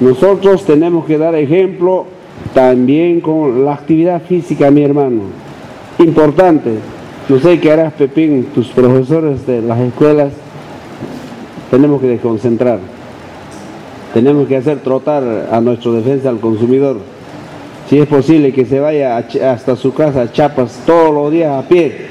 Nosotros tenemos que dar ejemplo también con la actividad física, mi hermano. Importante. No sé qué harás, Pepín, tus profesores de las escuelas. Tenemos que desconcentrar. Tenemos que hacer trotar a nuestro defensa al consumidor. Si es posible que se vaya hasta su casa a Chapas todos los días a pie.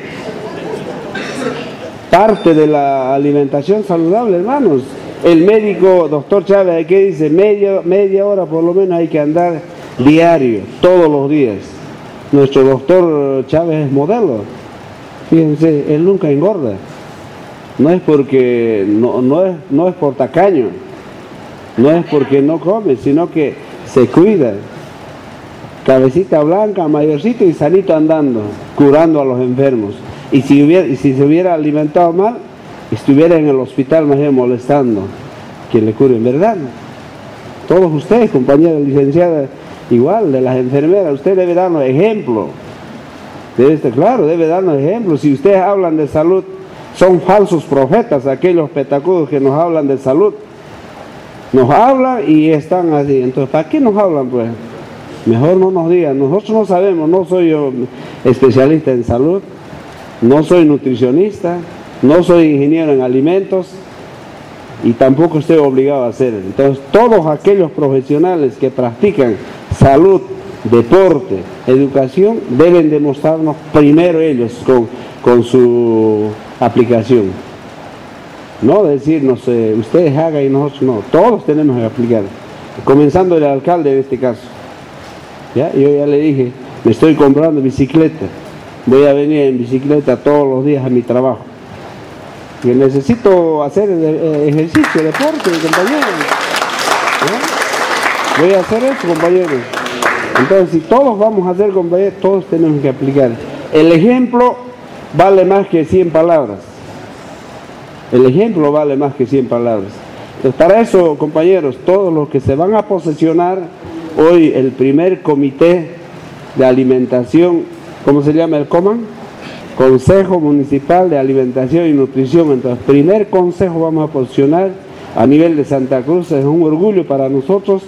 Parte de la alimentación saludable, hermanos. El médico, doctor Chávez, ¿qué dice? Media, media hora por lo menos hay que andar diario, todos los días. Nuestro doctor Chávez es modelo. Fíjense, él nunca engorda. No es porque, no, no, es, no es por tacaño, no es porque no come, sino que se cuida. Cabecita blanca, mayorcito y sanito andando, curando a los enfermos. Y si, hubiera, si se hubiera alimentado mal, estuviera en el hospital más bien molestando que le cure, ¿verdad? Todos ustedes, compañeros licenciadas, igual, de las enfermeras, usted debe darnos ejemplo. Debe estar claro, debe darnos ejemplo. Si ustedes hablan de salud, son falsos profetas aquellos petacudos que nos hablan de salud. Nos hablan y están así. Entonces, ¿para qué nos hablan pues? Mejor no nos digan. Nosotros no sabemos, no soy yo especialista en salud, no soy nutricionista, no soy ingeniero en alimentos y tampoco estoy obligado a hacer. Entonces, todos aquellos profesionales que practican salud, deporte, educación, deben demostrarnos primero ellos con, con su aplicación. No decirnos, eh, ustedes hagan y nosotros no, todos tenemos que aplicar, comenzando el alcalde en este caso. ¿Ya? Yo ya le dije, me estoy comprando bicicleta, voy a venir en bicicleta todos los días a mi trabajo que necesito hacer eh, ejercicio, deporte, compañeros. Voy a hacer eso, compañeros. Entonces, si todos vamos a hacer, compañeros, todos tenemos que aplicar. El ejemplo vale más que 100 palabras. El ejemplo vale más que 100 palabras. Entonces, para eso, compañeros, todos los que se van a posesionar hoy el primer comité de alimentación, ¿cómo se llama el COMAN? Consejo Municipal de Alimentación y Nutrición. Entonces, primer consejo vamos a posicionar a nivel de Santa Cruz. Es un orgullo para nosotros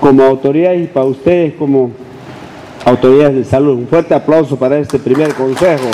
como autoridades y para ustedes como autoridades de salud. Un fuerte aplauso para este primer consejo.